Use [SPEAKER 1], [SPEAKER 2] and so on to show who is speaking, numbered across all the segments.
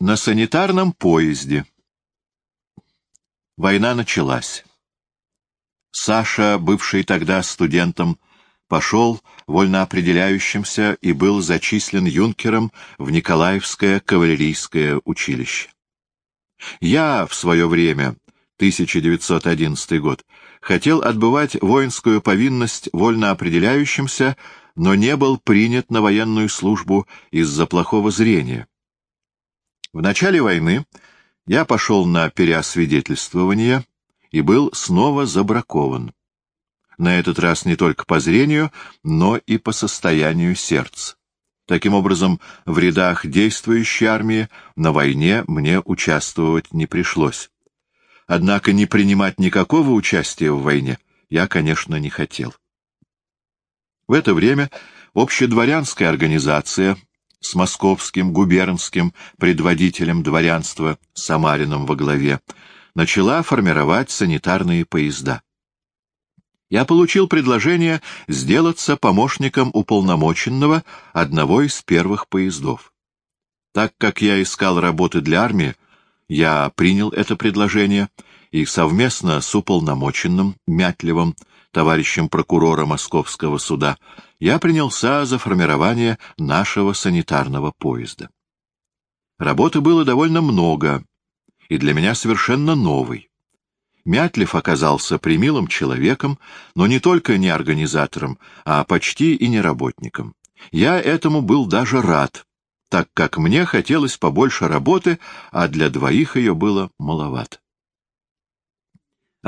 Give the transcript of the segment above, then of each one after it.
[SPEAKER 1] На санитарном поезде. Война началась. Саша, бывший тогда студентом, пошел вольноопределяющимся и был зачислен юнкером в Николаевское кавалерийское училище. Я в свое время, 1911 год, хотел отбывать воинскую повинность вольноопределяющимся, но не был принят на военную службу из-за плохого зрения. В начале войны я пошел на переосвидетельствование и был снова забракован на этот раз не только по зрению, но и по состоянию сердца. Таким образом, в рядах действующей армии на войне мне участвовать не пришлось. Однако не принимать никакого участия в войне я, конечно, не хотел. В это время общедворянская организация с московским губернским предводителем дворянства Самарином во главе начала формировать санитарные поезда я получил предложение сделаться помощником уполномоченного одного из первых поездов. Так как я искал работы для армии, я принял это предложение и совместно с уполномоченным Мятлевым, товарищем прокурора Московского суда, я принялся за формирование нашего санитарного поезда. Работы было довольно много, и для меня совершенно новой. Мятлев оказался примилым человеком, но не только не организатором, а почти и не работником. Я этому был даже рад, так как мне хотелось побольше работы, а для двоих ее было маловато.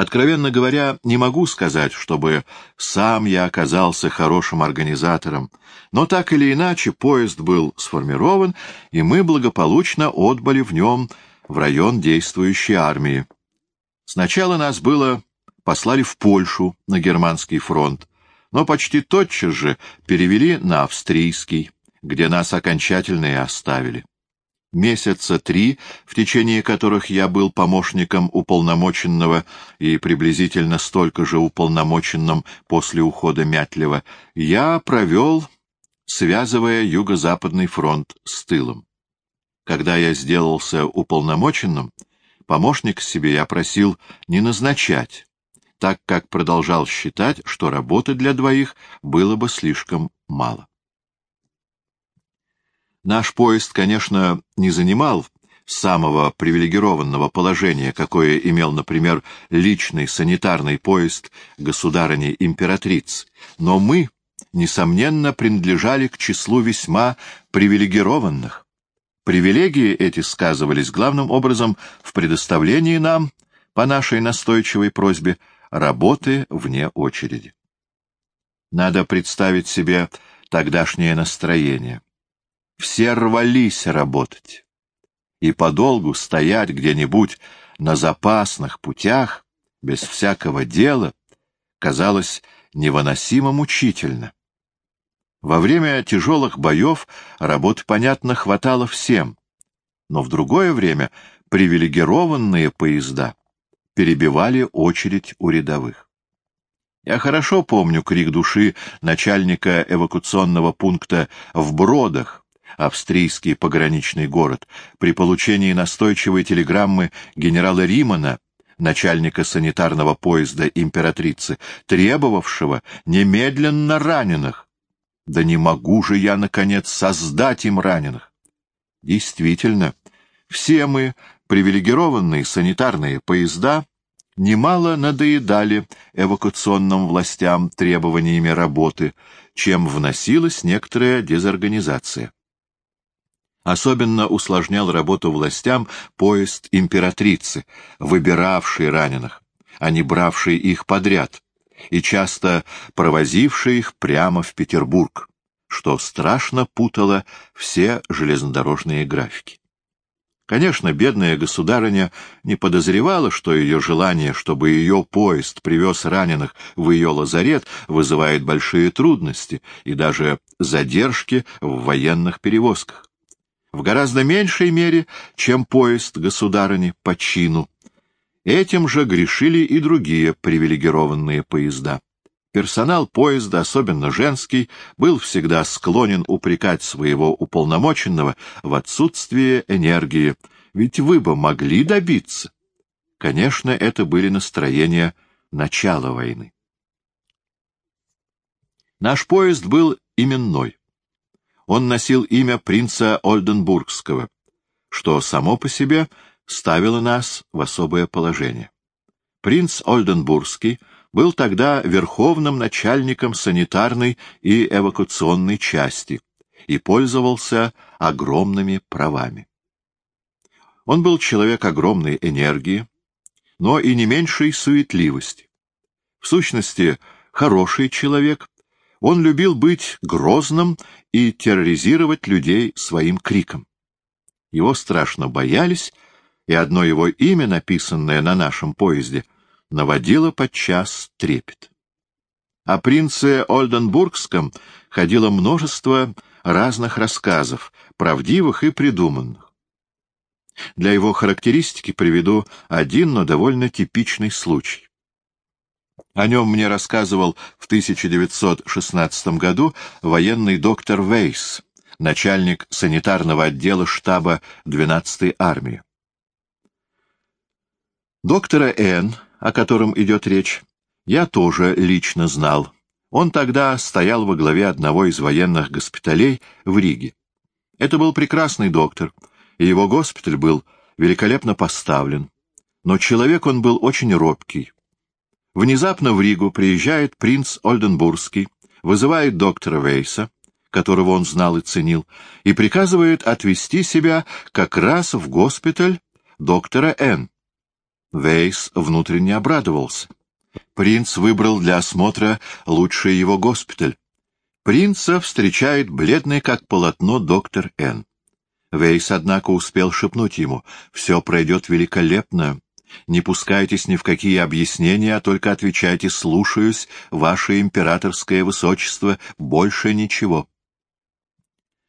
[SPEAKER 1] Откровенно говоря, не могу сказать, чтобы сам я оказался хорошим организатором, но так или иначе поезд был сформирован, и мы благополучно отбыли в нем в район действующей армии. Сначала нас было послали в Польшу на германский фронт, но почти тотчас же перевели на австрийский, где нас окончательно и оставили. Месяца три, в течение которых я был помощником уполномоченного и приблизительно столько же уполномоченным после ухода Мятлева, я провел, связывая Юго-Западный фронт с тылом. Когда я сделался уполномоченным, Помощник себе я просил не назначать, так как продолжал считать, что работы для двоих было бы слишком мало. Наш поезд, конечно, не занимал самого привилегированного положения, какое имел, например, личный санитарный поезд государыни-императрицы, но мы, несомненно, принадлежали к числу весьма привилегированных. Привилегии эти сказывались главным образом в предоставлении нам, по нашей настойчивой просьбе, работы вне очереди. Надо представить себе тогдашнее настроение. Все рвались работать. И подолгу стоять где-нибудь на запасных путях, без всякого дела, казалось невыносимо мучительно. Во время тяжелых боев работы, понятно, хватало всем, но в другое время привилегированные поезда перебивали очередь у рядовых. Я хорошо помню крик души начальника эвакуационного пункта в Бродах, австрийский пограничный город, при получении настойчивой телеграммы генерала Римана, начальника санитарного поезда императрицы, требовавшего немедленно раненых, да не могу же я, наконец, создать им раненых. Действительно, все мы, привилегированные санитарные поезда, немало надоедали эвакуационным властям требованиями работы, чем вносилась некоторая дезорганизация. Особенно усложнял работу властям поезд императрицы, выбиравший раненых, а не бравший их подряд, и часто провозивший их прямо в Петербург, что страшно путало все железнодорожные графики. Конечно, бедная государыня не подозревала, что ее желание, чтобы ее поезд привез раненых в ее лазарет, вызывает большие трудности и даже задержки в военных перевозках. В гораздо меньшей мере, чем поезд государыни по чину, Этим же грешили и другие привилегированные поезда. Персонал поезда, особенно женский, был всегда склонен упрекать своего уполномоченного в отсутствии энергии, ведь вы бы могли добиться. Конечно, это были настроения начала войны. Наш поезд был именной. Он носил имя принца Ольденбургского, что само по себе ставило нас в особое положение. Принц Ольденбургский был тогда верховным начальником санитарной и эвакуационной части и пользовался огромными правами. Он был человек огромной энергии, но и не меньшей суетливости. В сущности, хороший человек, он любил быть грозным и терроризировать людей своим криком. Его страшно боялись, и одно его имя, написанное на нашем поезде, наводило подчас трепет. О принце Ольденбургском ходило множество разных рассказов, правдивых и придуманных. Для его характеристики приведу один, но довольно типичный случай. О нем мне рассказывал в 1916 году военный доктор Вейс, начальник санитарного отдела штаба 12-й армии. Доктора Н., о котором идет речь, я тоже лично знал. Он тогда стоял во главе одного из военных госпиталей в Риге. Это был прекрасный доктор, и его госпиталь был великолепно поставлен. Но человек он был очень робкий. Внезапно в Ригу приезжает принц Ольденбургский, вызывает доктора Вейса, которого он знал и ценил, и приказывает отвезти себя как раз в госпиталь доктора Н. Вейс внутренне обрадовался. Принц выбрал для осмотра лучший его госпиталь. Принца встречает бледный как полотно доктор Н. Вейс, однако, успел шепнуть ему, «Все пройдет великолепно, не пускайтесь ни в какие объяснения, а только отвечайте «слушаюсь, ваше императорское высочество, больше ничего».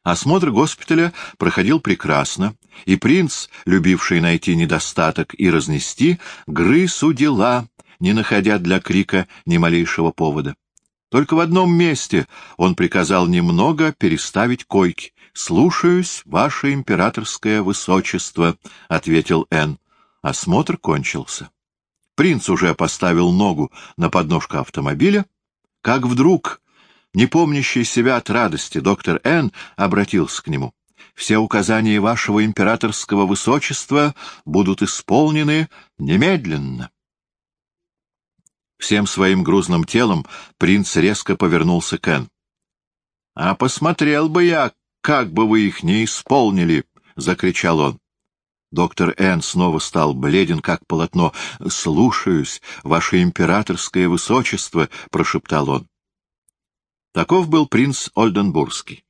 [SPEAKER 1] Осмотр госпиталя проходил прекрасно, и принц, любивший найти недостаток и разнести, грыз у дела, не находя для крика ни малейшего повода. Только в одном месте он приказал немного переставить койки. «Слушаюсь, ваше императорское высочество», — ответил Энн. Осмотр кончился. Принц уже поставил ногу на подножку автомобиля, как вдруг, не помнящий себя от радости, доктор Н. обратился к нему. «Все указания вашего императорского высочества будут исполнены немедленно». Всем своим грузным телом принц резко повернулся к Н. «А посмотрел бы я, как бы вы их не исполнили!» — закричал он. Доктор Н. снова стал бледен, как полотно. «Слушаюсь, ваше императорское высочество», — прошептал он. Таков был принц Ольденбургский.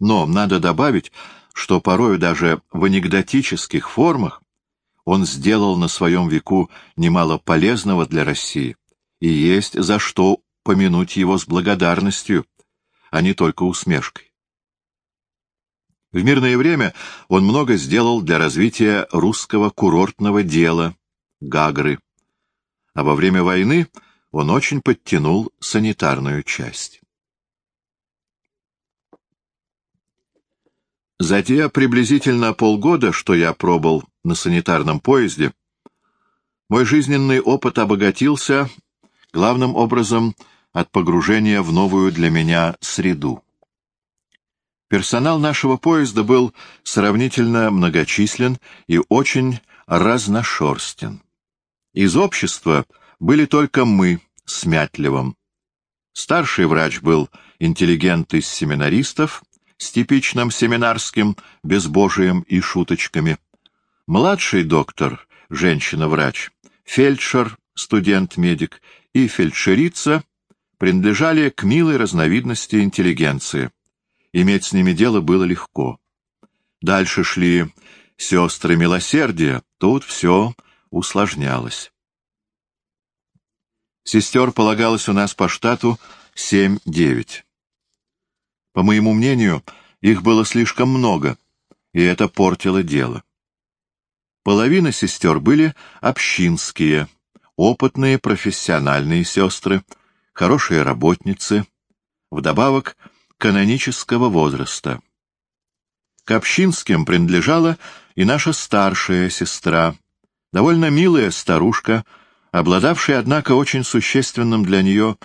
[SPEAKER 1] Но надо добавить, что порою даже в анекдотических формах он сделал на своем веку немало полезного для России, и есть за что помянуть его с благодарностью, а не только усмешкой. В мирное время он много сделал для развития русского курортного дела Гагры, а во время войны он очень подтянул санитарную часть. За те приблизительно полгода, что я пробыл на санитарном поезде, мой жизненный опыт обогатился, главным образом, от погружения в новую для меня среду. Персонал нашего поезда был сравнительно многочислен и очень разношерстен. Из общества были только мы с Мятлевым. Старший врач был интеллигент из семинаристов с типичным семинарским безбожием и шуточками. Младший доктор, женщина-врач, фельдшер, студент-медик и фельдшерица принадлежали к милой разновидности интеллигенции — Иметь с ними дело было легко. Дальше шли сестры милосердия, тут все усложнялось. Сестер полагалось у нас по штату семь-девять. По моему мнению, их было слишком много, и это портило дело. Половина сестер были общинские, опытные профессиональные сестры, хорошие работницы, вдобавок канонического возраста. К общинским принадлежала и наша старшая сестра, довольно милая старушка, обладавшая, однако, очень существенным для нее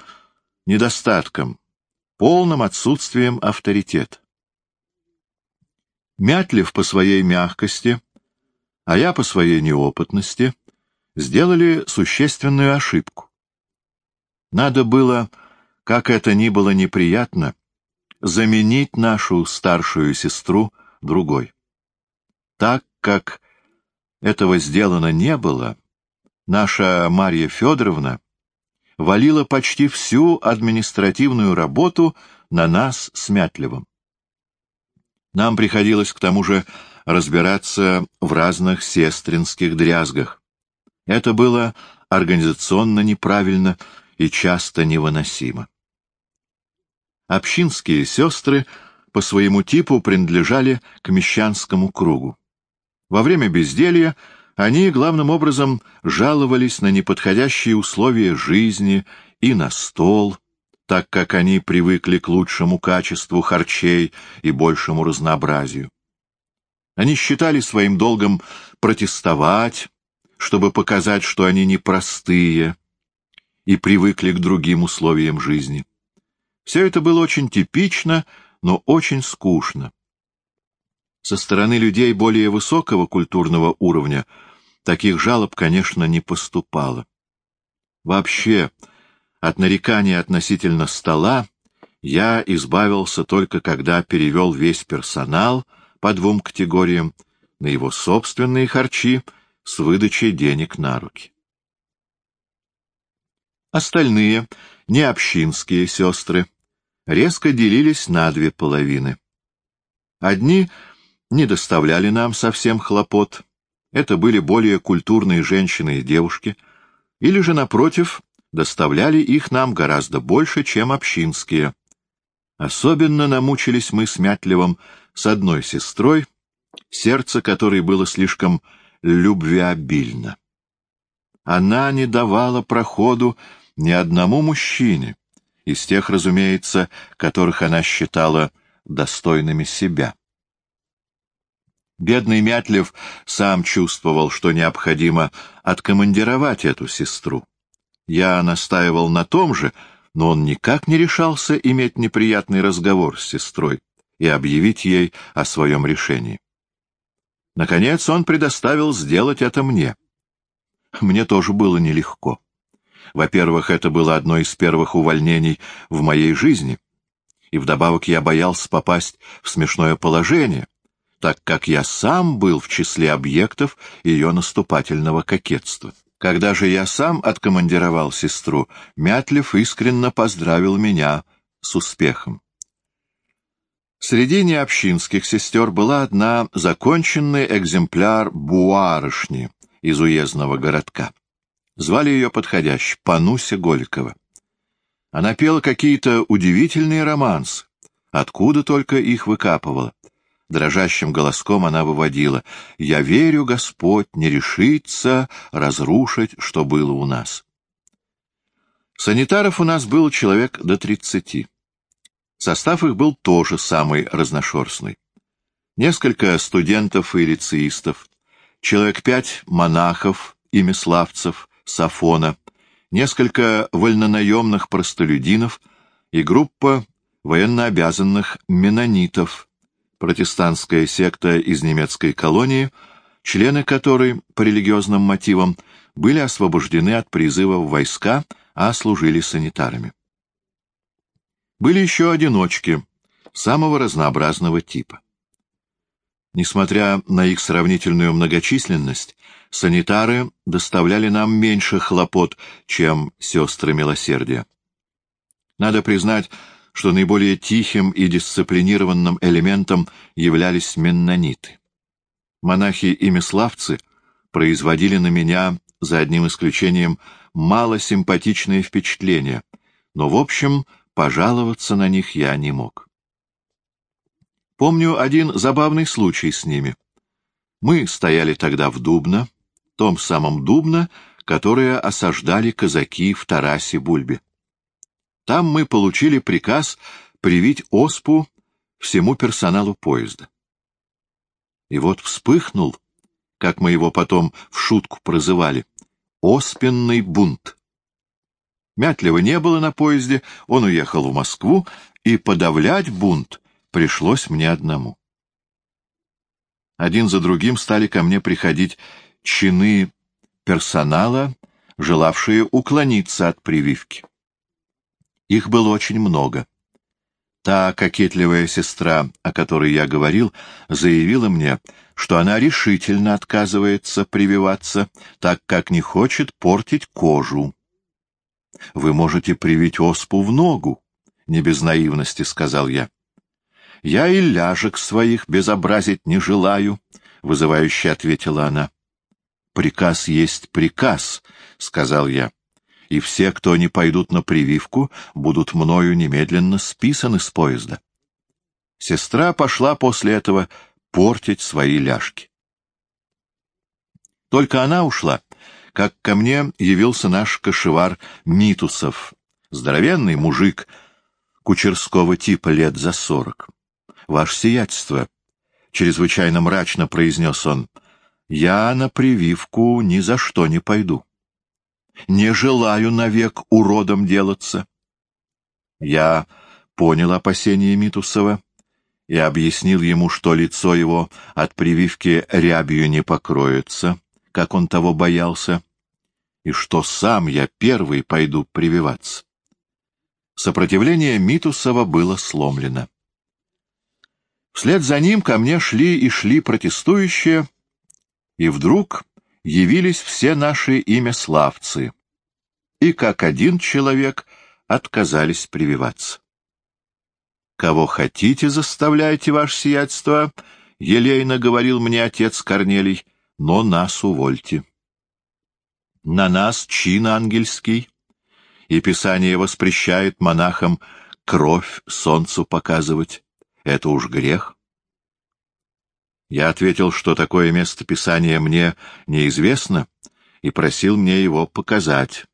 [SPEAKER 1] недостатком — полным отсутствием авторитета. Мятлив по своей мягкости, а я по своей неопытности, сделали существенную ошибку. Надо было, как это ни было неприятно, заменить нашу старшую сестру другой. Так как этого сделано не было, наша Марья Федоровна валила почти всю административную работу на нас с Мятлевым. Нам приходилось к тому же разбираться в разных сестринских дрязгах. Это было организационно неправильно и часто невыносимо. Общинские сестры по своему типу принадлежали к мещанскому кругу. Во время безделья они главным образом жаловались на неподходящие условия жизни и на стол, так как они привыкли к лучшему качеству харчей и большему разнообразию. Они считали своим долгом протестовать, чтобы показать, что они непростые и привыкли к другим условиям жизни. Все это было очень типично, но очень скучно. Со стороны людей более высокого культурного уровня таких жалоб, конечно, не поступало. Вообще, от нарекания относительно стола я избавился только когда перевел весь персонал по двум категориям на его собственные харчи с выдачей денег на руки. Остальные, необщинские сестры, резко делились на две половины. Одни не доставляли нам совсем хлопот, это были более культурные женщины и девушки, или же, напротив, доставляли их нам гораздо больше, чем общинские. Особенно намучились мы с Мятлевым с одной сестрой, сердце которой было слишком любвеобильно. Она не давала проходу ни одному мужчине, из тех, разумеется, которых она считала достойными себя. Бедный Мятлев сам чувствовал, что необходимо откомандировать эту сестру. Я настаивал на том же, но он никак не решался иметь неприятный разговор с сестрой и объявить ей о своем решении. Наконец он предоставил сделать это мне. Мне тоже было нелегко. Во-первых, это было одно из первых увольнений в моей жизни, и вдобавок я боялся попасть в смешное положение, так как я сам был в числе объектов ее наступательного кокетства. Когда же я сам откомандировал сестру, Мятлев искренне поздравил меня с успехом. Среди необщинских сестер была одна законченный экземпляр буарышни из уездного городка. Звали ее подходящий Пануся Голикова. Она пела какие-то удивительные романсы, откуда только их выкапывала. Дрожащим голоском она выводила «Я верю, Господь не решится разрушить, что было у нас». Санитаров у нас был человек до тридцати. Состав их был тоже самый разношерстный. Несколько студентов и лицеистов, человек пять монахов, имиславцев, сафона, несколько вольнонаемных простолюдинов и группа военнообязанных менонитов, протестантская секта из немецкой колонии, члены которой, по религиозным мотивам, были освобождены от призыва в войска, а служили санитарами. Были еще одиночки, самого разнообразного типа. Несмотря на их сравнительную многочисленность, санитары доставляли нам меньше хлопот, чем сестры милосердия. Надо признать, что наиболее тихим и дисциплинированным элементом являлись меннониты. Монахи и миславцы производили на меня, за одним исключением, мало симпатичные впечатления, но, в общем, пожаловаться на них я не мог. Помню один забавный случай с ними. Мы стояли тогда в Дубно, том самом Дубно, которое осаждали казаки в Тарасе-Бульбе. Там мы получили приказ привить оспу всему персоналу поезда. И вот вспыхнул, как мы его потом в шутку прозывали, оспенный бунт. Мятлева не было на поезде, он уехал в Москву, и подавлять бунт пришлось мне одному. Один за другим стали ко мне приходить чины персонала, желавшие уклониться от прививки. Их было очень много. Та кокетливая сестра, о которой я говорил, заявила мне, что она решительно отказывается прививаться, так как не хочет портить кожу. «Вы можете привить оспу в ногу», — не без наивности сказал я. «Я и ляжек своих безобразить не желаю», — вызывающе ответила она. «Приказ есть приказ», — сказал я и все, кто не пойдут на прививку, будут мною немедленно списаны с поезда. Сестра пошла после этого портить свои ляжки. Только она ушла, как ко мне явился наш кошевар Митусов, здоровенный мужик кучерского типа лет за сорок. «Ваше сиятельство», — чрезвычайно мрачно произнес он, — «я на прививку ни за что не пойду» не желаю навек уродом делаться. Я понял опасения Митусова и объяснил ему, что лицо его от прививки рябью не покроется, как он того боялся, и что сам я первый пойду прививаться. Сопротивление Митусова было сломлено. Вслед за ним ко мне шли и шли протестующие, и вдруг явились все наши имя славцы, и как один человек отказались прививаться. «Кого хотите, заставляйте, ваше сиятельство», — елейно говорил мне отец Корнелий, — «но нас увольте». На нас чин ангельский, и Писание воспрещает монахам кровь солнцу показывать. Это уж грех. Я ответил, что такое место Писания мне неизвестно, и просил мне его показать.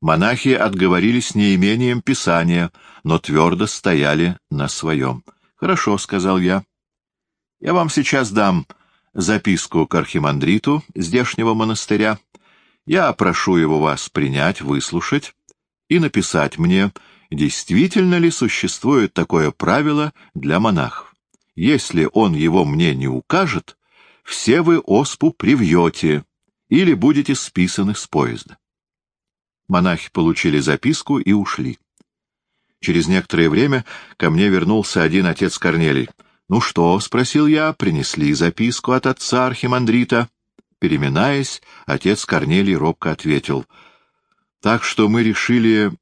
[SPEAKER 1] Монахи отговорились неимением Писания, но твердо стояли на своем. «Хорошо», — сказал я. «Я вам сейчас дам записку к архимандриту здешнего монастыря. Я прошу его вас принять, выслушать и написать мне, действительно ли существует такое правило для монахов. Если он его мне не укажет, все вы оспу привьете или будете списаны с поезда. Монахи получили записку и ушли. Через некоторое время ко мне вернулся один отец Корнелий. «Ну что?» — спросил я. «Принесли записку от отца архимандрита». Переминаясь, отец Корнелий робко ответил. «Так что мы решили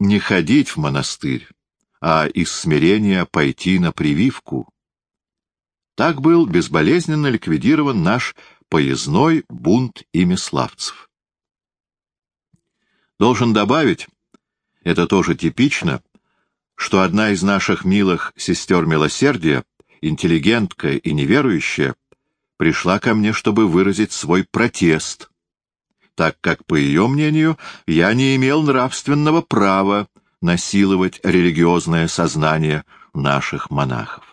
[SPEAKER 1] не ходить в монастырь, а из смирения пойти на прививку». Так был безболезненно ликвидирован наш поездной бунт имиславцев. Должен добавить, это тоже типично, что одна из наших милых сестер милосердия, интеллигентка и неверующая, пришла ко мне, чтобы выразить свой протест, так как, по ее мнению, я не имел нравственного права насиловать религиозное сознание наших монахов.